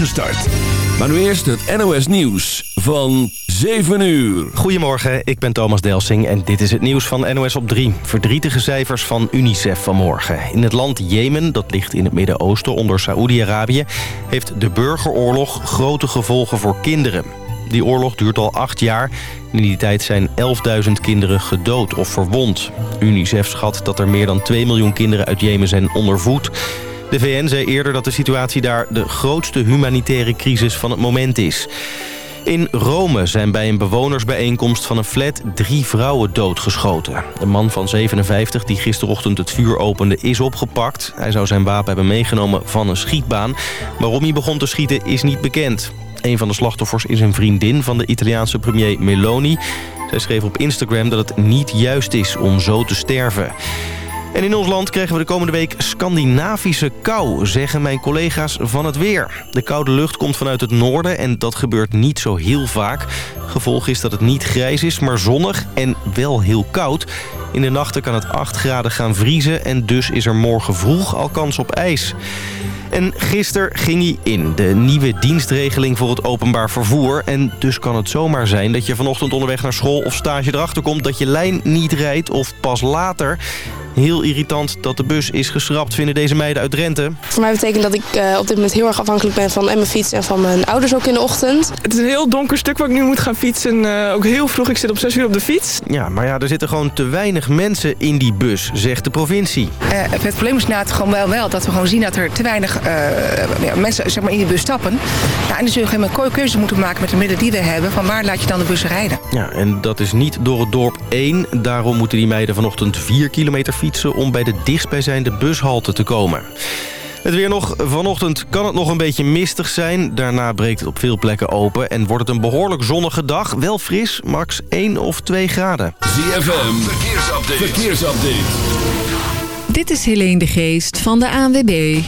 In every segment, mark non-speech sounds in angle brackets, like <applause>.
start. Maar nu eerst het NOS Nieuws van 7 uur. Goedemorgen, ik ben Thomas Delsing en dit is het nieuws van NOS op 3. Verdrietige cijfers van UNICEF vanmorgen. In het land Jemen, dat ligt in het Midden-Oosten onder Saoedi-Arabië... heeft de burgeroorlog grote gevolgen voor kinderen. Die oorlog duurt al acht jaar. In die tijd zijn 11.000 kinderen gedood of verwond. UNICEF schat dat er meer dan 2 miljoen kinderen uit Jemen zijn ondervoed. De VN zei eerder dat de situatie daar de grootste humanitaire crisis van het moment is. In Rome zijn bij een bewonersbijeenkomst van een flat drie vrouwen doodgeschoten. De man van 57 die gisterochtend het vuur opende is opgepakt. Hij zou zijn wapen hebben meegenomen van een schietbaan. Waarom hij begon te schieten is niet bekend. Een van de slachtoffers is een vriendin van de Italiaanse premier Meloni. Zij schreef op Instagram dat het niet juist is om zo te sterven. En in ons land krijgen we de komende week Scandinavische kou, zeggen mijn collega's van het weer. De koude lucht komt vanuit het noorden en dat gebeurt niet zo heel vaak. Gevolg is dat het niet grijs is, maar zonnig en wel heel koud. In de nachten kan het 8 graden gaan vriezen en dus is er morgen vroeg al kans op ijs. En gisteren ging hij in, de nieuwe dienstregeling voor het openbaar vervoer. En dus kan het zomaar zijn dat je vanochtend onderweg naar school of stage erachter komt... dat je lijn niet rijdt of pas later. Heel irritant dat de bus is geschrapt, vinden deze meiden uit Drenthe. Voor mij betekent dat ik uh, op dit moment heel erg afhankelijk ben van mijn fiets en van mijn ouders ook in de ochtend. Het is een heel donker stuk waar ik nu moet gaan fietsen. Uh, ook heel vroeg, ik zit op 6 uur op de fiets. Ja, maar ja, er zitten gewoon te weinig mensen in die bus, zegt de provincie. Uh, het probleem is inderdaad gewoon wel, wel dat we gewoon zien dat er te weinig ja, mensen zeg maar, in die bus stappen. Ja, en dan zul je een keuze moeten maken met de middelen die we hebben. Van waar laat je dan de bus rijden? Ja, en dat is niet door het dorp 1. Daarom moeten die meiden vanochtend 4 kilometer fietsen om bij de dichtstbijzijnde bushalte te komen. Het weer nog. Vanochtend kan het nog een beetje mistig zijn. Daarna breekt het op veel plekken open en wordt het een behoorlijk zonnige dag. Wel fris, max 1 of 2 graden. ZFM, verkeersupdate. verkeersupdate. Dit is Helene de Geest van de ANWB.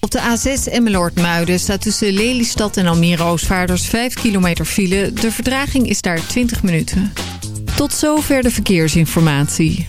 Op de A6 Emmeloord-Muiden staat tussen Lelystad en Almere Oostvaarders 5 kilometer file. De verdraging is daar 20 minuten. Tot zover de verkeersinformatie.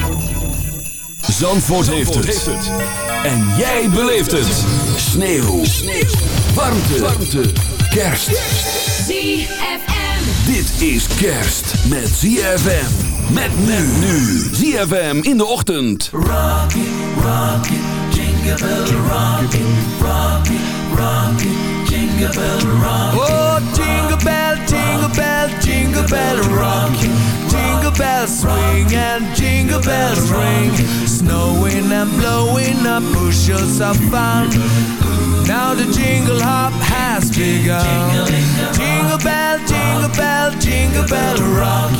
Zandvoort, heeft, het. En jij beleeft het. Sneeuw. Sneeuw. Warmte. Warmte. Kerst. ZFM. Dit is kerst met ZFM. Met men nu. ZFM in de ochtend. Rocky, rocky, jingle bell rocky, rocky, rocky, jingle bell rocky. Oh, jingle bell, jingle bell, jingle bell rocky. Jingle bells swing and jingle bells ring. Snowing and blowing up bushels of fun. Now the jingle hop has begun. Jingle bell, jingle bell, jingle bell rock.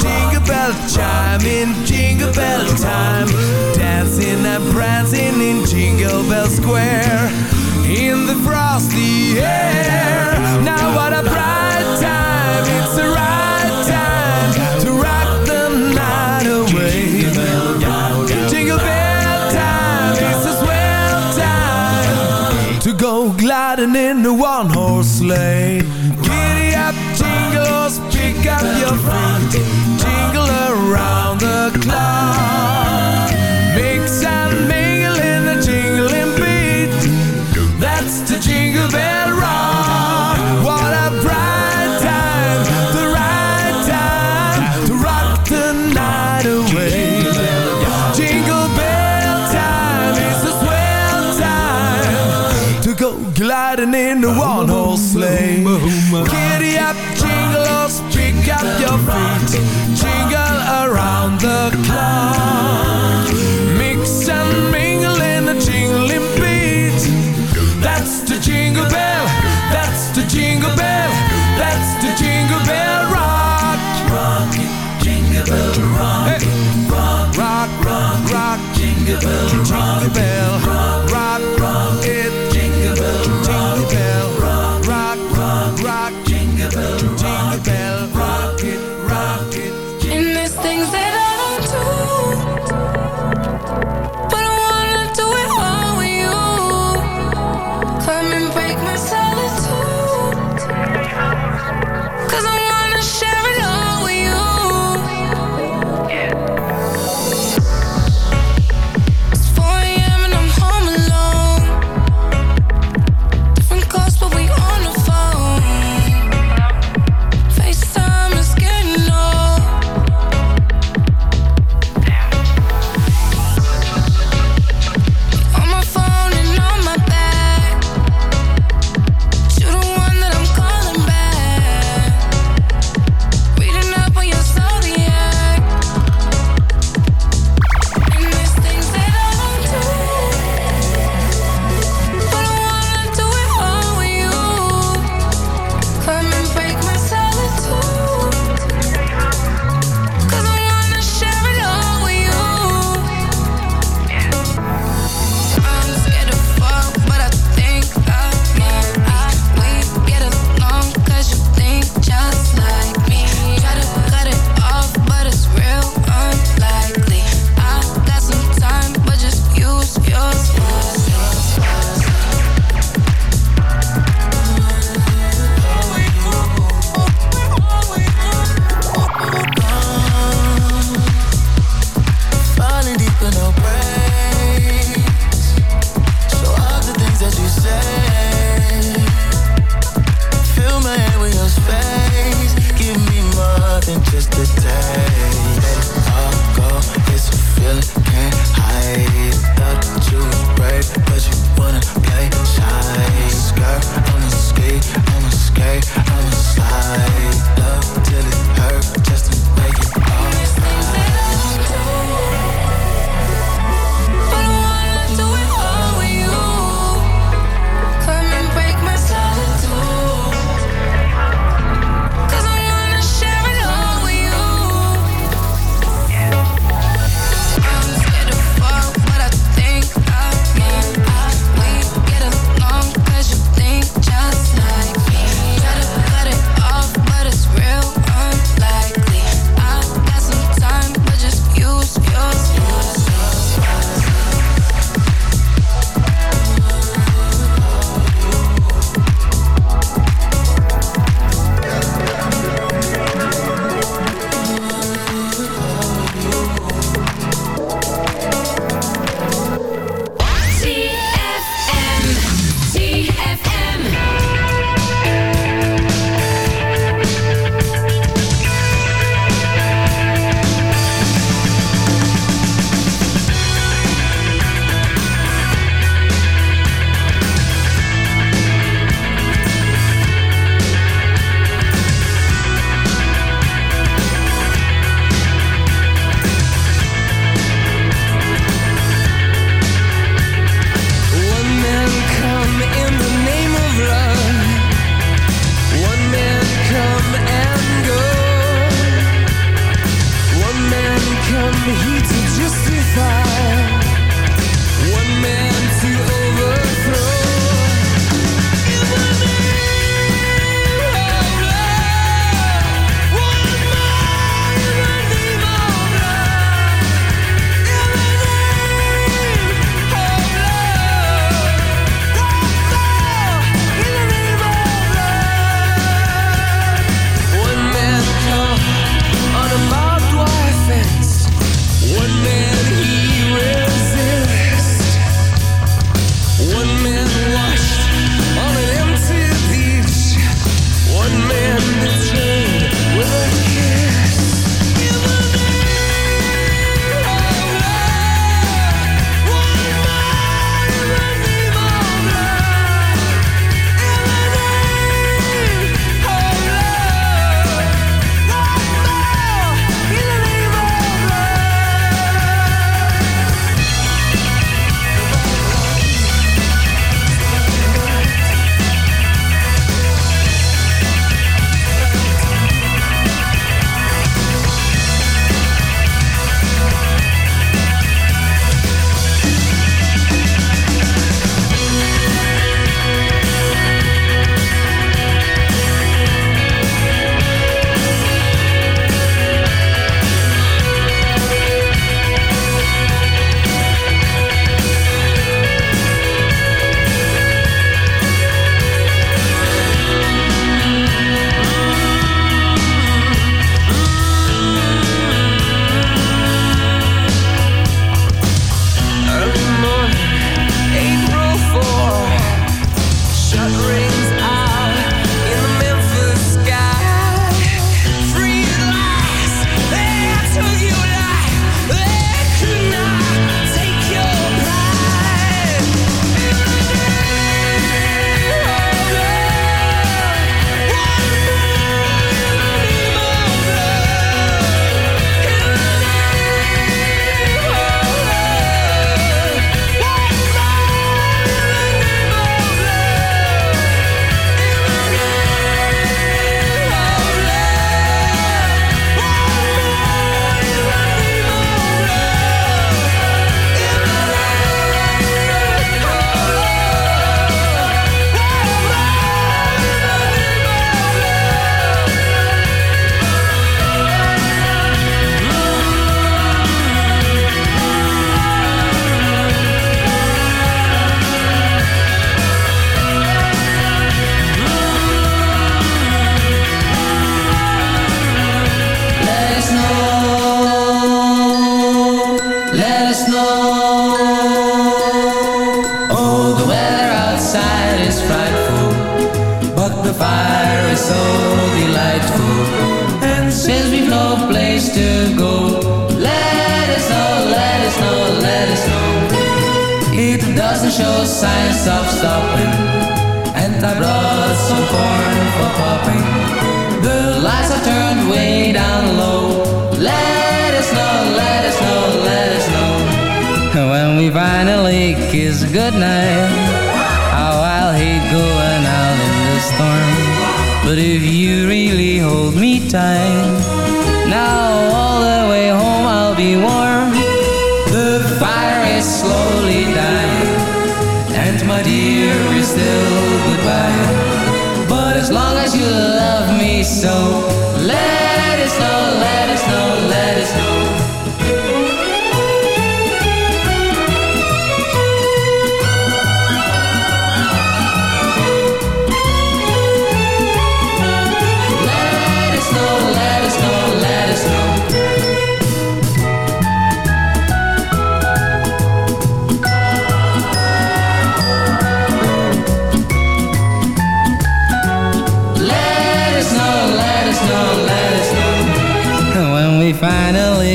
Jingle bell chime in jingle bell time. Dancing and prancing in Jingle Bell Square. In the frosty air. Horse jingle bell. Jingle bell.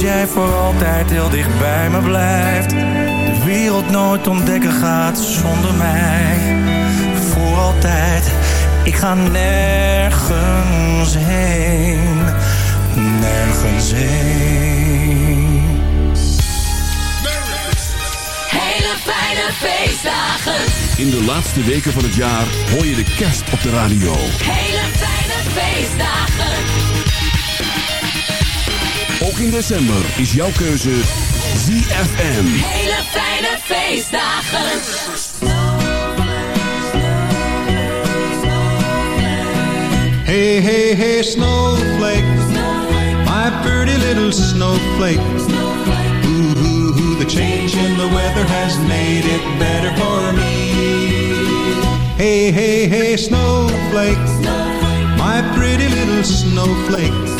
Dat jij voor altijd heel dicht bij me blijft. De wereld wereld nooit ontdekken gaat zonder mij. Voor altijd, ik ga nergens heen. Nergens heen. Hele fijne feestdagen. In de laatste weken van het jaar hoor je de kerst op de radio. Hele fijne feestdagen. Ook in december is jouw keuze ZFM. Hele fijne feestdagen. Hey, hey, hey, snowflake. My pretty little snowflake. Ooh, ooh, ooh, the change in the weather has made it better for me. Hey, hey, hey, snowflake. My pretty little snowflake.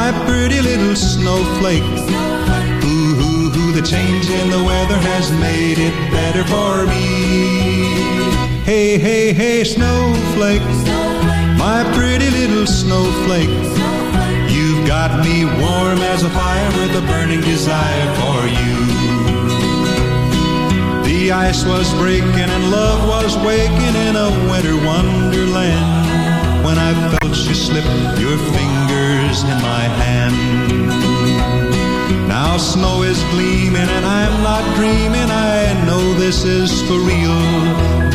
my pretty little snowflake. Ooh, ooh, ooh, the change in the weather has made it better for me. Hey, hey, hey, snowflake, my pretty little snowflake. You've got me warm as a fire with a burning desire for you. The ice was breaking and love was waking in a winter wonderland. When I felt you slip your fingers in my hand. Now snow is gleaming and I'm not dreaming. I know this is for real.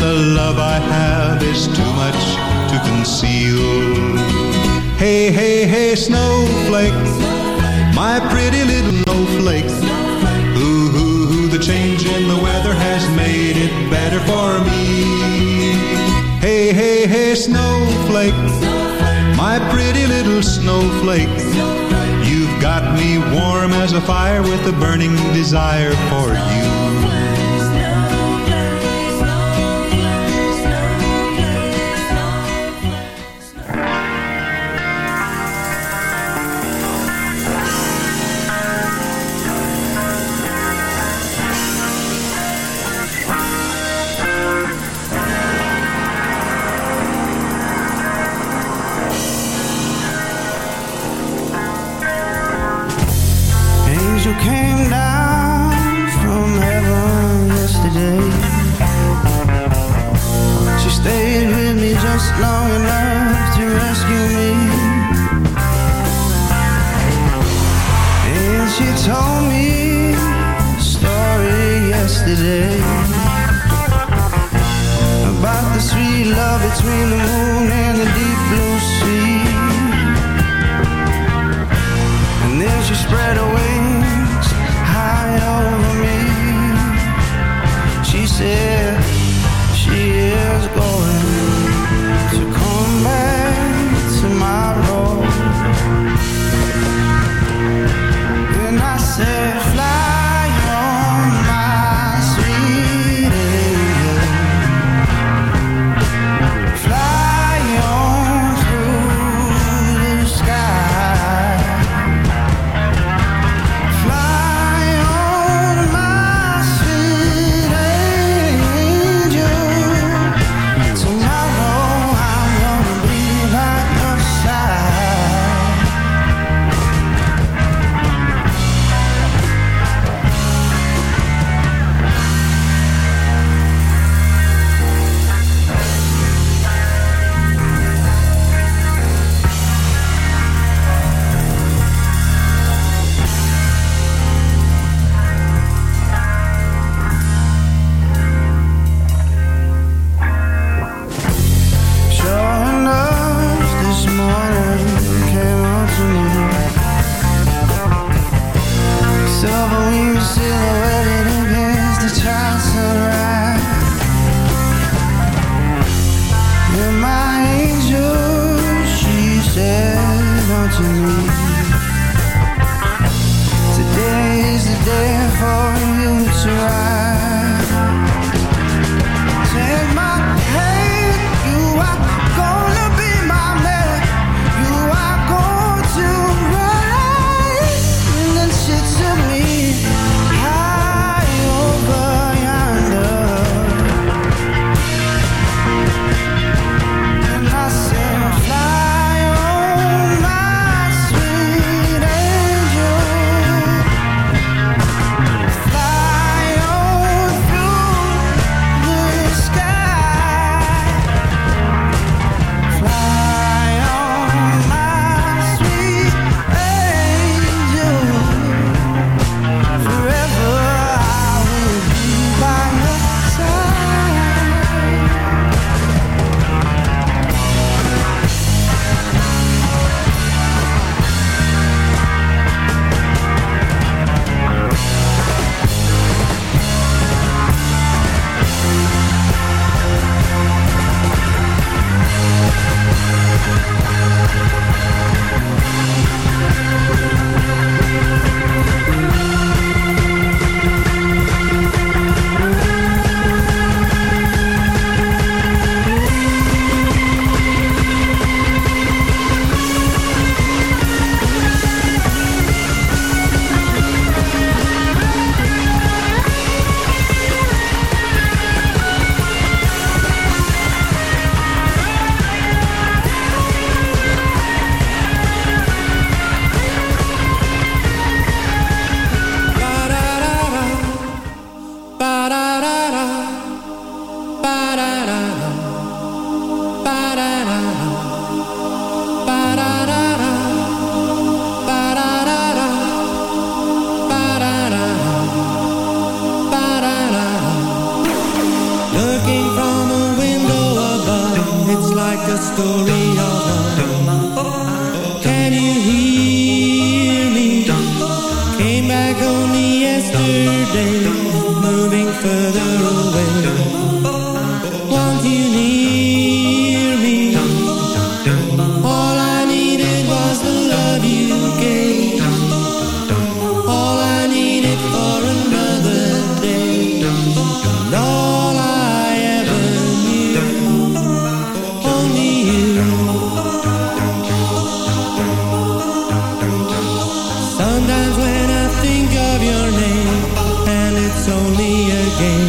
The love I have is too much to conceal. Hey, hey, hey, snowflake, my pretty little snowflake. Ooh, ooh, ooh, the change in the weather has made it better for me. Hey, hey, hey, snowflake, my pretty little snowflake. You've got me warm as a fire with a burning desire for you. Only a game,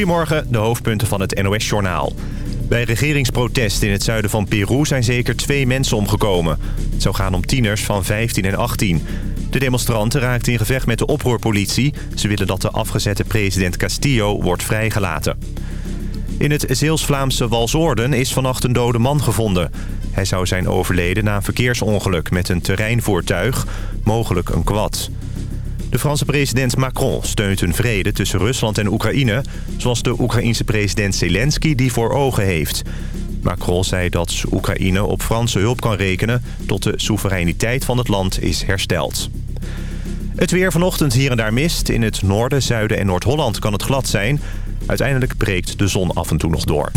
Goedemorgen, de hoofdpunten van het NOS-journaal. Bij regeringsprotest in het zuiden van Peru zijn zeker twee mensen omgekomen. Het zou gaan om tieners van 15 en 18. De demonstranten raakten in gevecht met de oproerpolitie. Ze willen dat de afgezette president Castillo wordt vrijgelaten. In het Zeeuws-Vlaamse Walsoorden is vannacht een dode man gevonden. Hij zou zijn overleden na een verkeersongeluk met een terreinvoertuig, mogelijk een quad. De Franse president Macron steunt een vrede tussen Rusland en Oekraïne... zoals de Oekraïense president Zelensky die voor ogen heeft. Macron zei dat Oekraïne op Franse hulp kan rekenen... tot de soevereiniteit van het land is hersteld. Het weer vanochtend hier en daar mist. In het noorden, zuiden en Noord-Holland kan het glad zijn. Uiteindelijk breekt de zon af en toe nog door.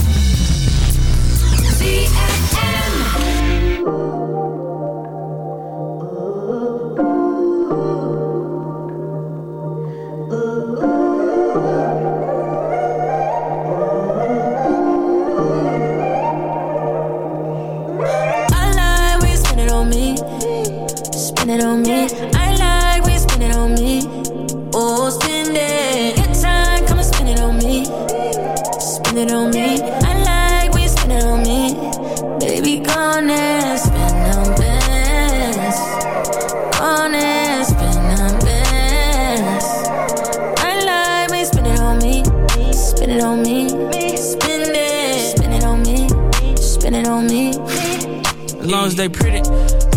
Long as they pretty,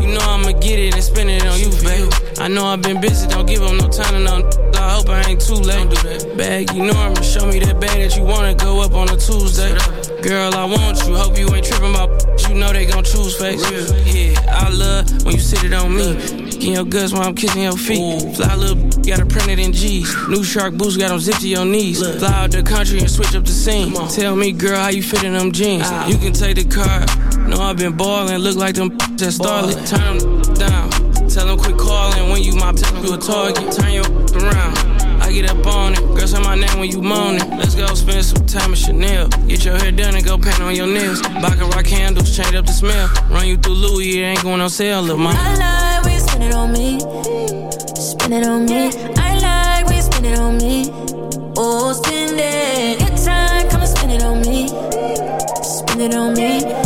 you know I'ma get it and spend it on you, babe. I know I've been busy, don't give them no time to no. I hope I ain't too late. Don't do that. Bag enormous, show me that bag that you wanna go up on a Tuesday. Girl, I want you, hope you ain't tripping about. You know they gon' choose face. Yeah, I love when you sit it on me. In your guts while I'm kissing your feet. Fly little, got it printed in G's. New shark boots got them zipped to your knees. Fly out the country and switch up the scene. Tell me, girl, how you fit in them jeans. You can take the car. Know I've been ballin', look like them <laughs> that starlet. Turn them down. Tell them quit calling when you my <laughs> you a target. Turn your <laughs> around. I get up on it. Girl, say my name when you moan it. Let's go spend some time at Chanel. Get your hair done and go paint on your nails. Baccarat candles, change up the smell. Run you through Louis, it ain't going on sale, little mama. I like when you spend it on me. Spend it on me. I like when you spend it on me. Oh, spend it. Good time, come and spend it on me. Spend it on me.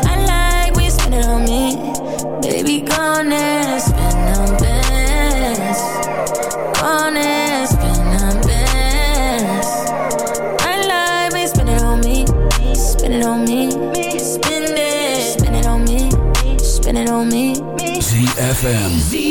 ZFM.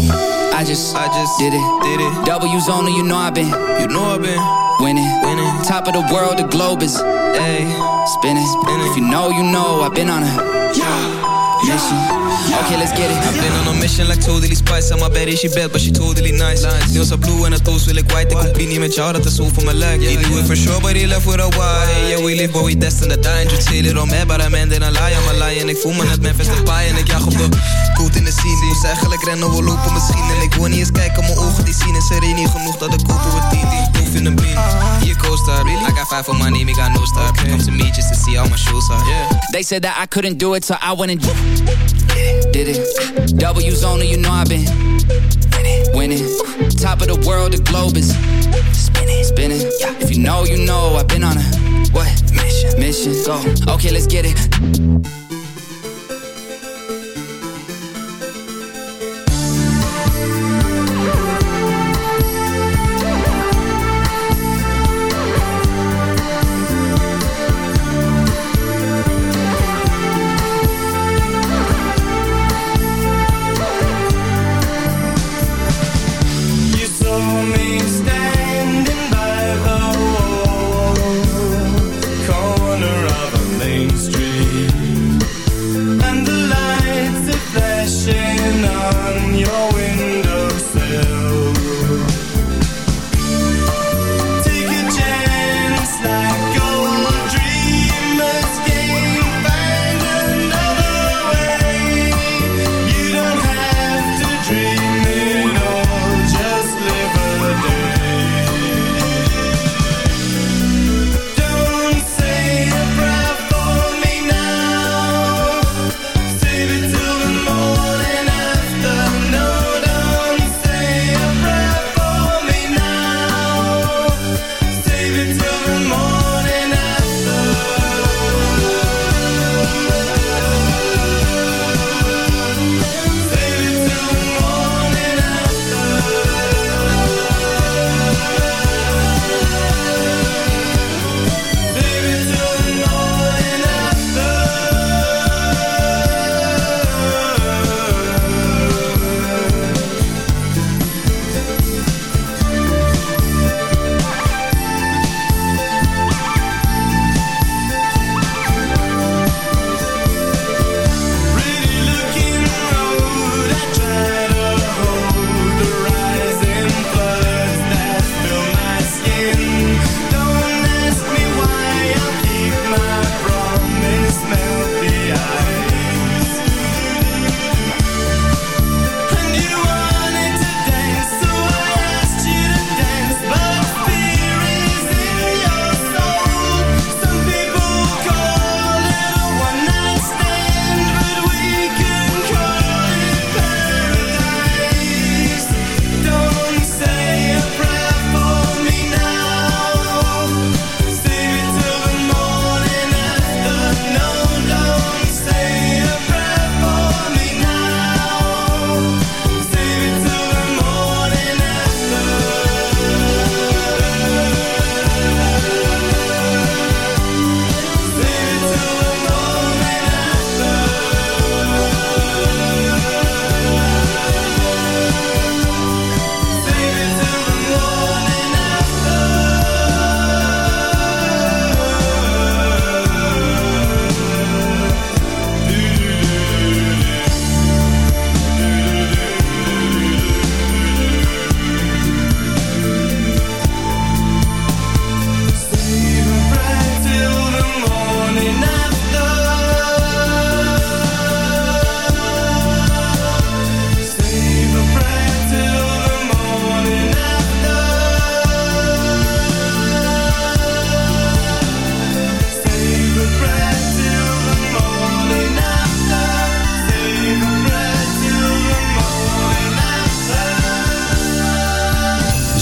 I just, I just did it, did it. W's on you know I've been, you know I've been winning, winning. Top of the world, the globe is, ayy, spinning. spinning. If you know, you know I've been on a, yeah, mission. Yeah. Okay, let's get it. I've been on a mission like totally spice. I'm my baddie, she bad, but she totally nice. Lines. Nails are blue and her toes wil like white. They could be near me, child, jou, dat is zo voor mijn luik. He knew it for sure, but he left with a why. Yeah, we live, but we destined to die. And you tell it on me, but I'm ending a lie. I'm a lion. fool voel me my Memphis de pie en ik jag op de... koet in de scene. Moest eigenlijk rennen, we lopen misschien. En ik wil niet eens kijken, mijn ogen die zien. En ze niet genoeg dat ik kopen we 10. Die proef in een beam. Hier co-star, really? I got five for my name, I got no star. Come to me just to see how my shoes are. Yeah. They said that I couldn't do it, so I went and did it. W's on it, you know I've been winning. Top of the world, the globe is spinning, spinning. If you know, you know, I've been on a what mission? Mission. Go. Okay, let's get it.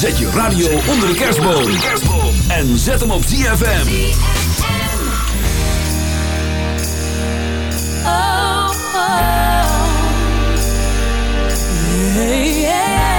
Zet je radio onder de kerstboom. En zet hem op ZFM. Oh, oh. Yeah.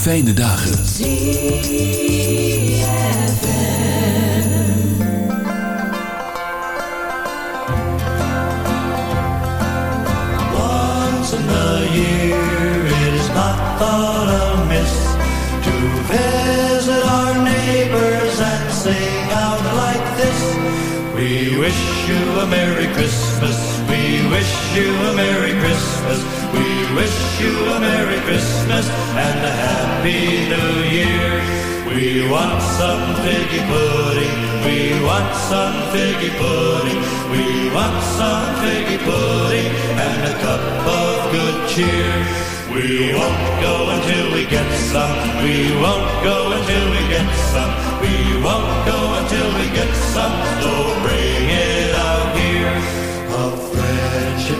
Fijne dagen. Happy New Year. We want some figgy pudding. We want some figgy pudding. We want some figgy pudding and a cup of good cheer. We won't go until we get some. We won't go until we get some. We won't go until we get some. So bring it out here. Of friendship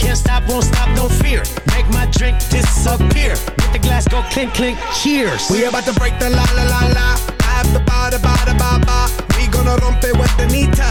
Can't stop, won't stop, no fear. Make my drink disappear. Let the glass go clink, clink, cheers. We about to break the la la la la. I have the ba da ba da ba ba. We gonna rompe with the nita.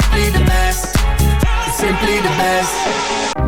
Simply the best, simply the best.